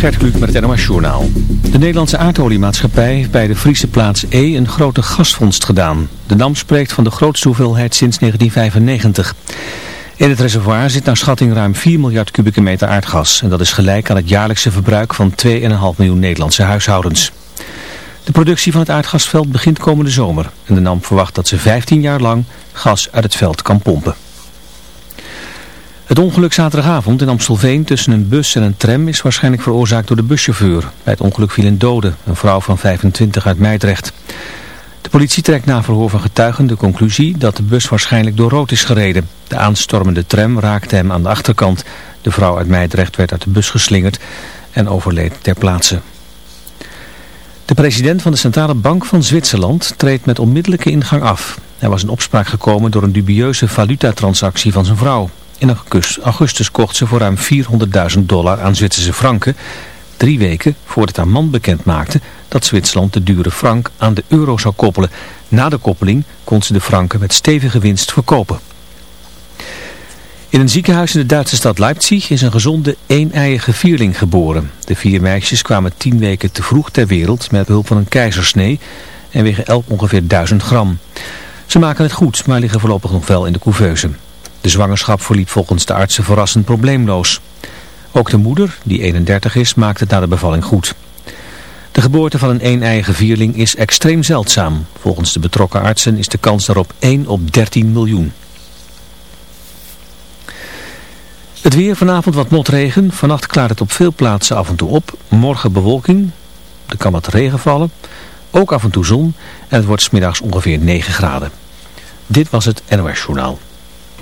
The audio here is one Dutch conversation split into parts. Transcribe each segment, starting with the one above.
Gert Kluk met het Journaal. De Nederlandse aardoliemaatschappij heeft bij de Friese plaats E een grote gasvondst gedaan. De dam spreekt van de grootste hoeveelheid sinds 1995. In het reservoir zit naar schatting ruim 4 miljard kubieke meter aardgas. En dat is gelijk aan het jaarlijkse verbruik van 2,5 miljoen Nederlandse huishoudens. De productie van het aardgasveld begint komende zomer. En de NAM verwacht dat ze 15 jaar lang gas uit het veld kan pompen. Het ongeluk zaterdagavond in Amstelveen tussen een bus en een tram is waarschijnlijk veroorzaakt door de buschauffeur. Bij het ongeluk viel een dode, een vrouw van 25 uit Meidrecht. De politie trekt na verhoor van getuigen de conclusie dat de bus waarschijnlijk door rood is gereden. De aanstormende tram raakte hem aan de achterkant. De vrouw uit Meidrecht werd uit de bus geslingerd en overleed ter plaatse. De president van de Centrale Bank van Zwitserland treedt met onmiddellijke ingang af. Hij was in opspraak gekomen door een dubieuze valutatransactie van zijn vrouw. In augustus kocht ze voor ruim 400.000 dollar aan Zwitserse franken. Drie weken voordat haar man bekend maakte dat Zwitserland de dure frank aan de euro zou koppelen. Na de koppeling kon ze de franken met stevige winst verkopen. In een ziekenhuis in de Duitse stad Leipzig is een gezonde een-eiige vierling geboren. De vier meisjes kwamen tien weken te vroeg ter wereld met hulp van een keizersnee en wegen elk ongeveer 1000 gram. Ze maken het goed, maar liggen voorlopig nog wel in de couveuse. De zwangerschap verliep volgens de artsen verrassend probleemloos. Ook de moeder, die 31 is, maakt het na de bevalling goed. De geboorte van een een-eigen vierling is extreem zeldzaam. Volgens de betrokken artsen is de kans daarop 1 op 13 miljoen. Het weer vanavond wat motregen. Vannacht klaart het op veel plaatsen af en toe op. Morgen bewolking. Er kan wat regen vallen. Ook af en toe zon. En het wordt smiddags ongeveer 9 graden. Dit was het NOS Journaal.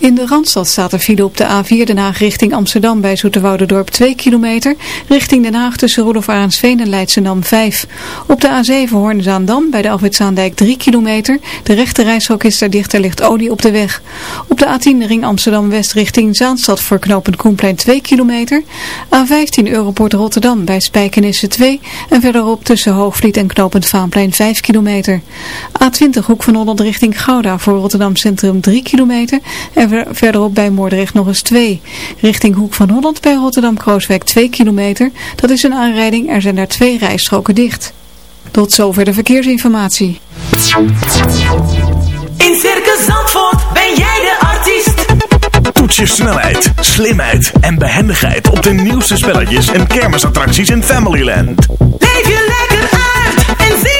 In de Randstad staat er file op de A4 Den Haag richting Amsterdam bij Zoeterwouderdorp 2 kilometer. Richting Den Haag tussen Roelof Arendsveen en Leidschendam 5. Op de A7 Hoornzaandam bij de Afwitzaandijk 3 kilometer. De rechte reishok is daar dicht, er ligt olie op de weg. Op de A10 ring Amsterdam-West richting Zaanstad voor knooppunt Koenplein 2 kilometer. A15 Europort Rotterdam bij Spijkenisse 2. En verderop tussen Hoogvliet en knooppunt Vaanplein 5 kilometer. A20 Hoek van Holland richting Gouda voor Rotterdam Centrum 3 kilometer. En verderop bij Moordrecht nog eens 2. Richting Hoek van Holland bij Rotterdam-Krooswijk 2 kilometer. Dat is een aanrijding, er zijn daar twee rijstroken dicht. Tot zover de verkeersinformatie. In Circus Zandvoort ben jij de artiest. Toets je snelheid, slimheid en behendigheid op de nieuwste spelletjes en kermisattracties in Familyland. Leef je lekker uit en zie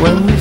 when we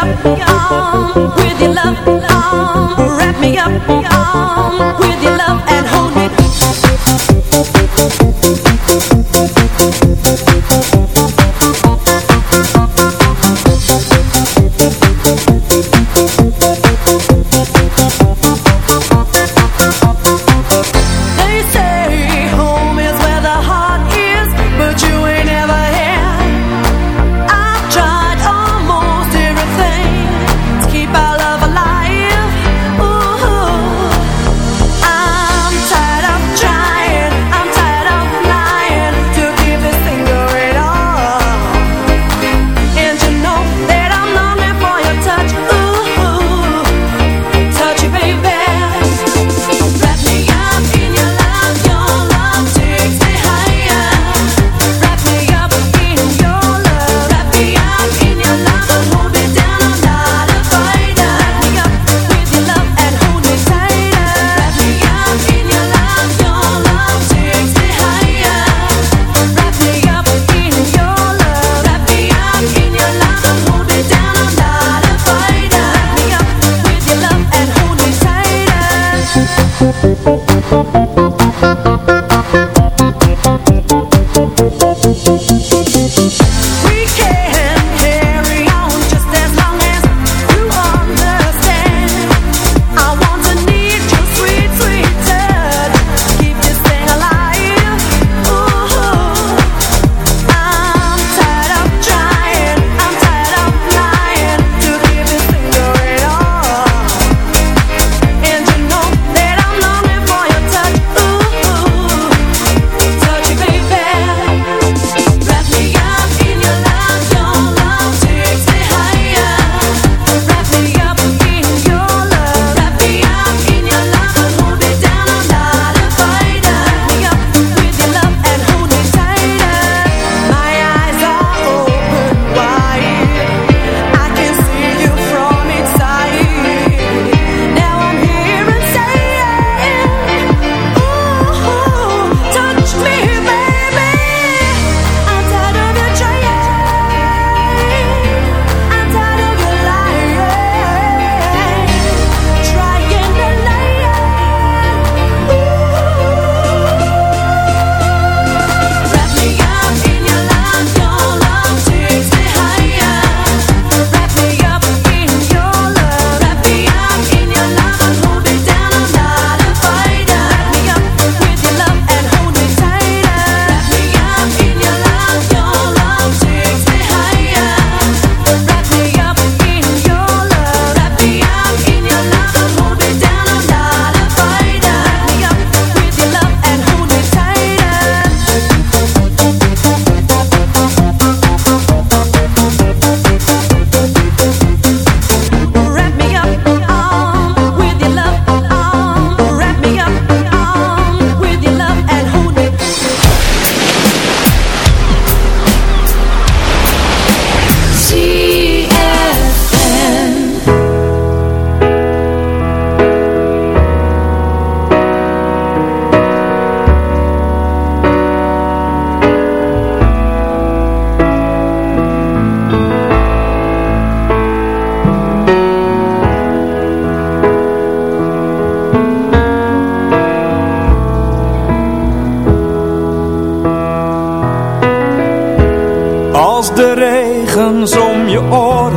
up, with your love, um, wrap me up, um, with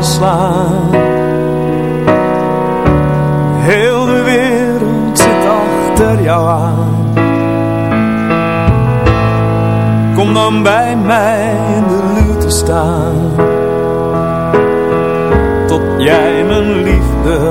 slaan. Heel de wereld zit achter jou aan. Kom dan bij mij in de luwte staan. Tot jij mijn liefde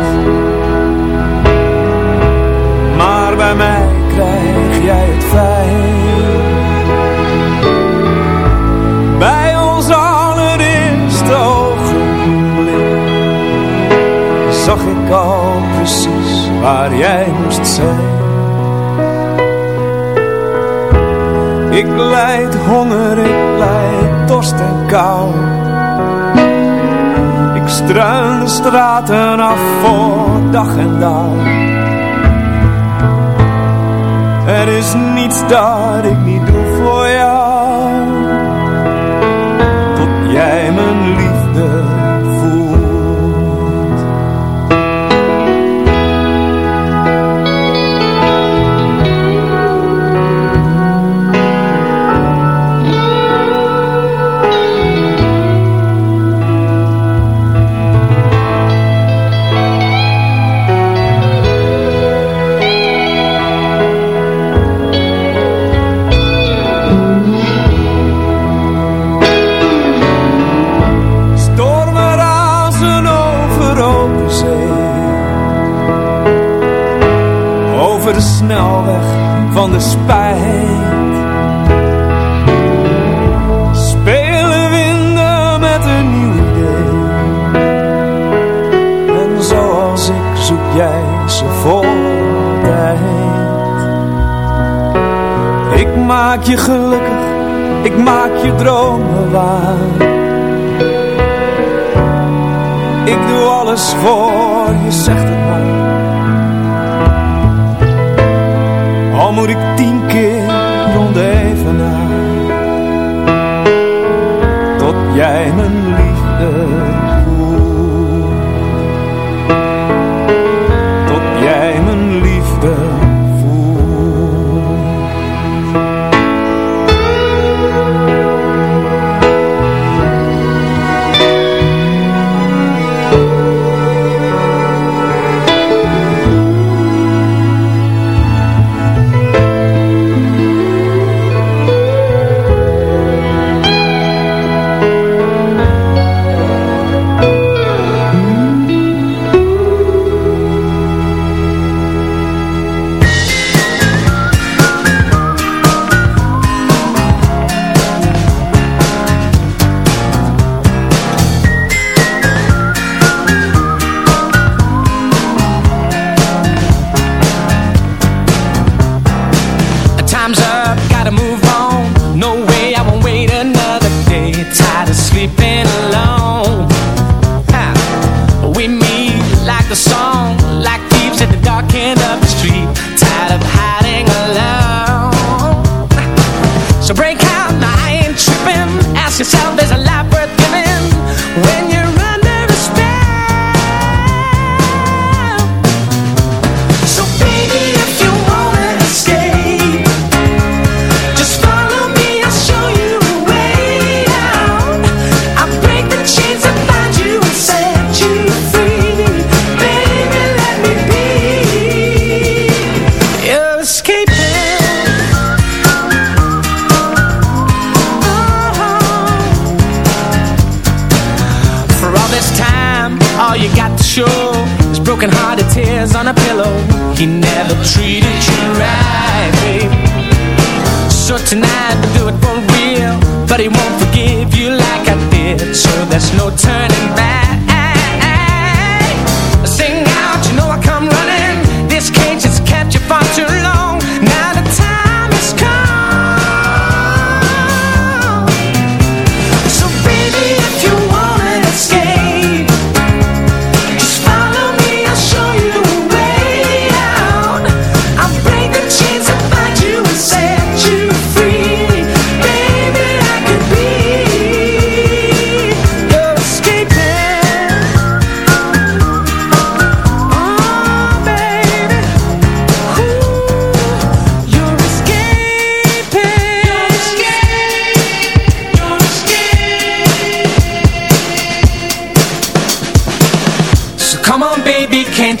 zag ik al precies waar jij moest zijn. Ik leid honger, ik leid dorst en kou. Ik struin de straten af voor dag en dag. Er is niets dat ik niet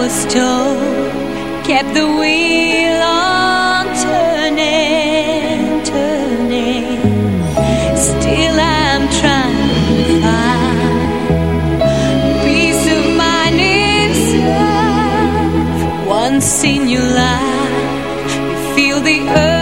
was told kept the wheel on turning, turning. Still I'm trying to find peace of mind inside. Once in your life, you feel the earth.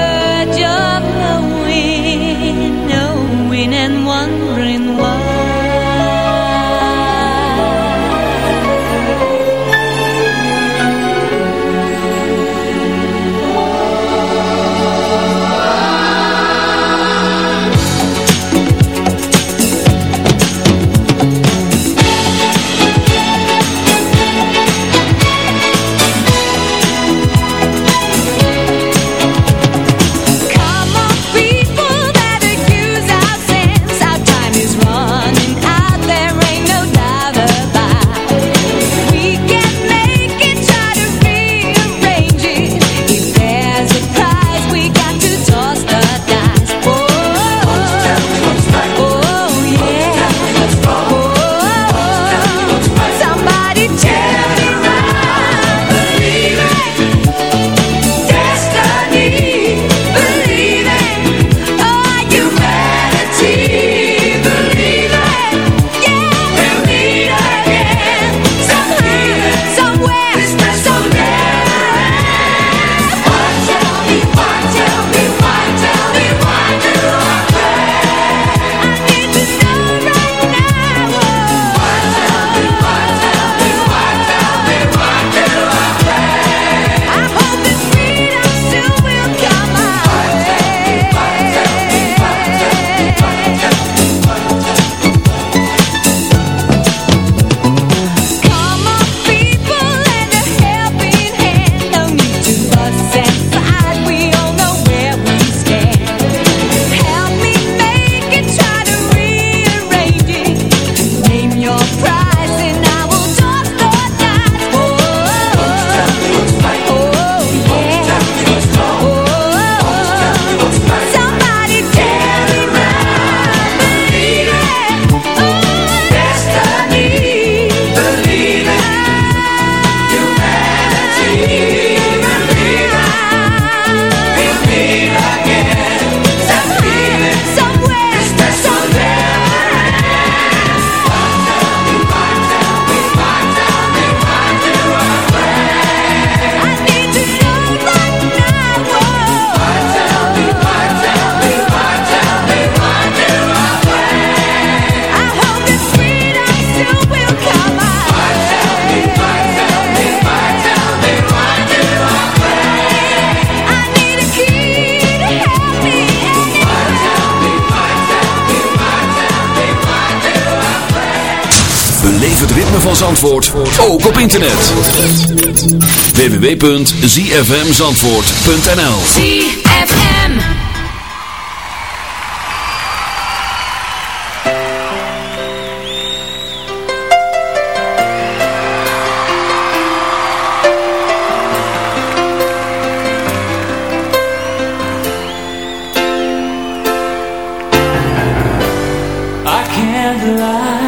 internet. www.zfmzandvoort.nl ZFM. I can't lie.